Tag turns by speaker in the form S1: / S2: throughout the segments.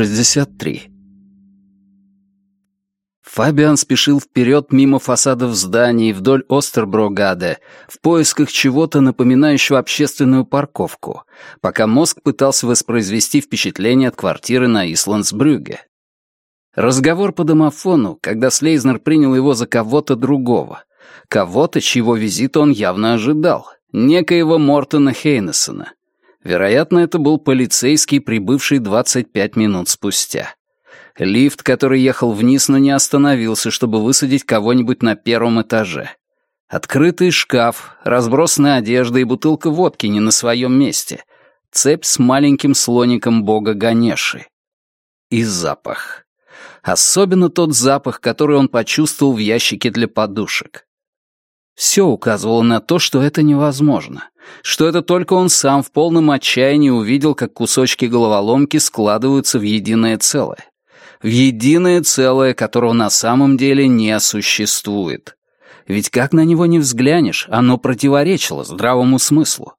S1: 63. Фабиан спешил вперед мимо фасадов зданий вдоль Остерброгаде в поисках чего-то напоминающего общественную парковку, пока мозг пытался воспроизвести впечатление от квартиры на Исландсбрюге. Разговор по домофону, когда Слейзнер принял его за кого-то другого, кого-то, чьего визита он явно ожидал, некоего Мортона Хейнесона. Вероятно, это был полицейский, прибывший 25 минут спустя. Лифт, который ехал вниз, но не остановился, чтобы высадить кого-нибудь на первом этаже. Открытый шкаф, разбросанная одежда и бутылка водки не на своем месте. Цепь с маленьким слоником бога Ганеши. И запах. Особенно тот запах, который он почувствовал в ящике для подушек. Все указывало на то, что это невозможно, что это только он сам в полном отчаянии увидел, как кусочки головоломки складываются в единое целое. В единое целое, которого на самом деле не существует. Ведь как на него не взглянешь, оно противоречило здравому смыслу.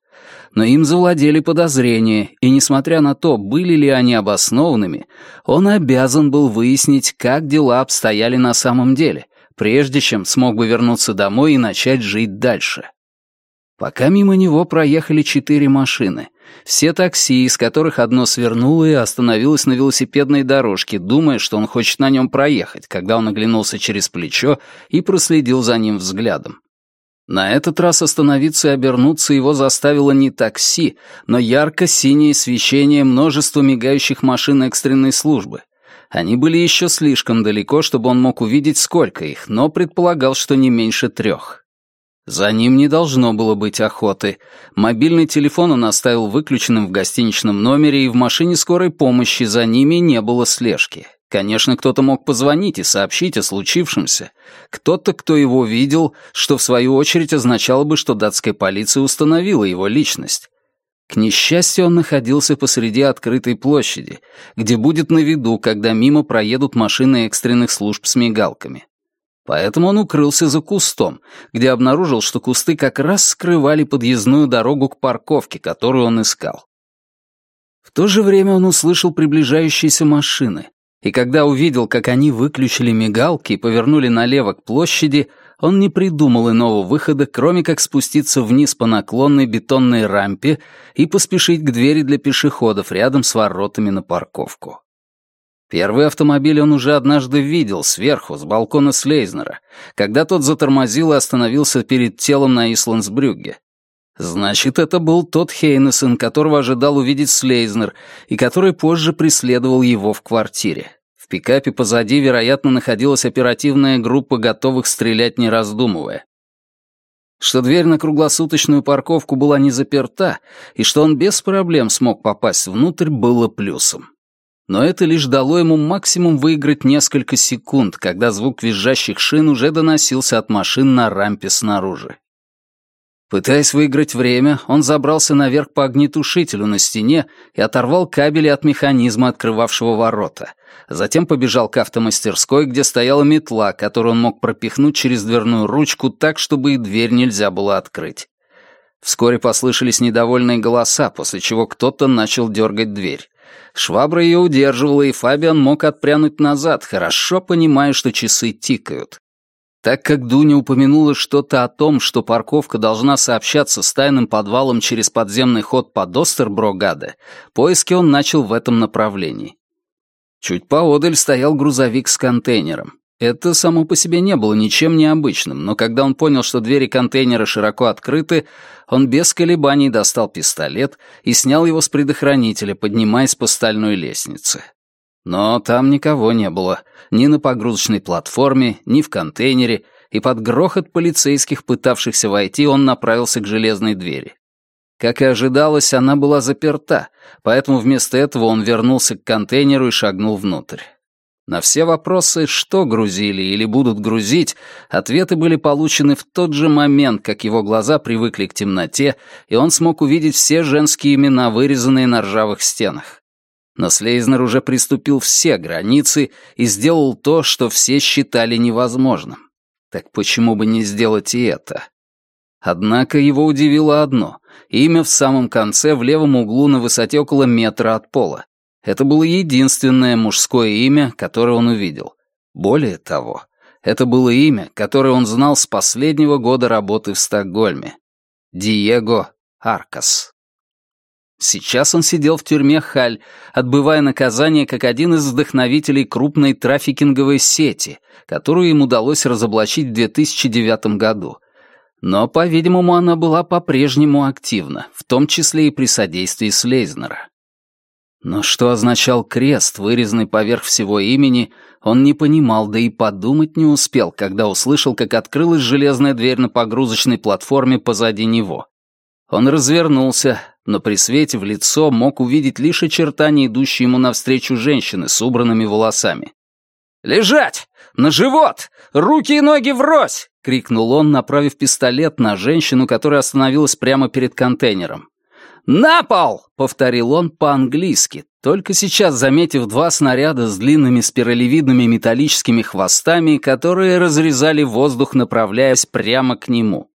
S1: Но им завладели подозрения, и несмотря на то, были ли они обоснованными, он обязан был выяснить, как дела обстояли на самом деле, прежде чем смог бы вернуться домой и начать жить дальше. Пока мимо него проехали четыре машины. Все такси, из которых одно свернуло и остановилось на велосипедной дорожке, думая, что он хочет на нем проехать, когда он оглянулся через плечо и проследил за ним взглядом. На этот раз остановиться и обернуться его заставило не такси, но ярко-синее свечение множества мигающих машин экстренной службы. Они были еще слишком далеко, чтобы он мог увидеть, сколько их, но предполагал, что не меньше трех. За ним не должно было быть охоты. Мобильный телефон он оставил выключенным в гостиничном номере, и в машине скорой помощи за ними не было слежки. Конечно, кто-то мог позвонить и сообщить о случившемся. Кто-то, кто его видел, что в свою очередь означало бы, что датская полиция установила его личность. К несчастью, он находился посреди открытой площади, где будет на виду, когда мимо проедут машины экстренных служб с мигалками. Поэтому он укрылся за кустом, где обнаружил, что кусты как раз скрывали подъездную дорогу к парковке, которую он искал. В то же время он услышал приближающиеся машины, и когда увидел, как они выключили мигалки и повернули налево к площади, он не придумал иного выхода, кроме как спуститься вниз по наклонной бетонной рампе и поспешить к двери для пешеходов рядом с воротами на парковку. Первый автомобиль он уже однажды видел сверху, с балкона Слейзнера, когда тот затормозил и остановился перед телом на Исландсбрюгге. Значит, это был тот Хейнесон, которого ожидал увидеть Слейзнер, и который позже преследовал его в квартире пикапе позади, вероятно, находилась оперативная группа, готовых стрелять не раздумывая. Что дверь на круглосуточную парковку была не заперта, и что он без проблем смог попасть внутрь, было плюсом. Но это лишь дало ему максимум выиграть несколько секунд, когда звук визжащих шин уже доносился от машин на рампе снаружи. Пытаясь выиграть время, он забрался наверх по огнетушителю на стене и оторвал кабели от механизма, открывавшего ворота. Затем побежал к автомастерской, где стояла метла, которую он мог пропихнуть через дверную ручку так, чтобы и дверь нельзя было открыть. Вскоре послышались недовольные голоса, после чего кто-то начал дергать дверь. Швабра ее удерживала, и Фабиан мог отпрянуть назад, хорошо понимая, что часы тикают. Так как Дуня упомянула что-то о том, что парковка должна сообщаться с тайным подвалом через подземный ход под Остерброгаде, поиски он начал в этом направлении. Чуть поодаль стоял грузовик с контейнером. Это само по себе не было ничем необычным, но когда он понял, что двери контейнера широко открыты, он без колебаний достал пистолет и снял его с предохранителя, поднимаясь по стальной лестнице. Но там никого не было, ни на погрузочной платформе, ни в контейнере, и под грохот полицейских, пытавшихся войти, он направился к железной двери. Как и ожидалось, она была заперта, поэтому вместо этого он вернулся к контейнеру и шагнул внутрь. На все вопросы, что грузили или будут грузить, ответы были получены в тот же момент, как его глаза привыкли к темноте, и он смог увидеть все женские имена, вырезанные на ржавых стенах. Но Слейзнер уже приступил все границы и сделал то, что все считали невозможным. Так почему бы не сделать и это? Однако его удивило одно — имя в самом конце в левом углу на высоте около метра от пола. Это было единственное мужское имя, которое он увидел. Более того, это было имя, которое он знал с последнего года работы в Стокгольме. Диего Аркас. Сейчас он сидел в тюрьме Халь, отбывая наказание как один из вдохновителей крупной трафикинговой сети, которую им удалось разоблачить в 2009 году. Но, по-видимому, она была по-прежнему активна, в том числе и при содействии Слейзнера. Но что означал крест, вырезанный поверх всего имени, он не понимал, да и подумать не успел, когда услышал, как открылась железная дверь на погрузочной платформе позади него. Он развернулся, но при свете в лицо мог увидеть лишь очертания идущей ему навстречу женщины с убранными волосами. «Лежать! На живот! Руки и ноги врозь!» — крикнул он, направив пистолет на женщину, которая остановилась прямо перед контейнером. «На пол!» — повторил он по-английски, только сейчас заметив два снаряда с длинными спиралевидными металлическими хвостами, которые разрезали воздух, направляясь прямо к нему.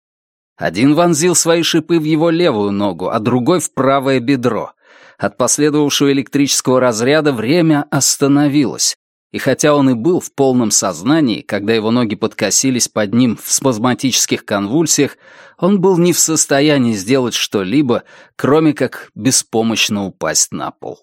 S1: Один вонзил свои шипы в его левую ногу, а другой в правое бедро. От последовавшего электрического разряда время остановилось. И хотя он и был в полном сознании, когда его ноги подкосились под ним в спазматических конвульсиях, он был не в состоянии сделать что-либо, кроме как беспомощно упасть на пол.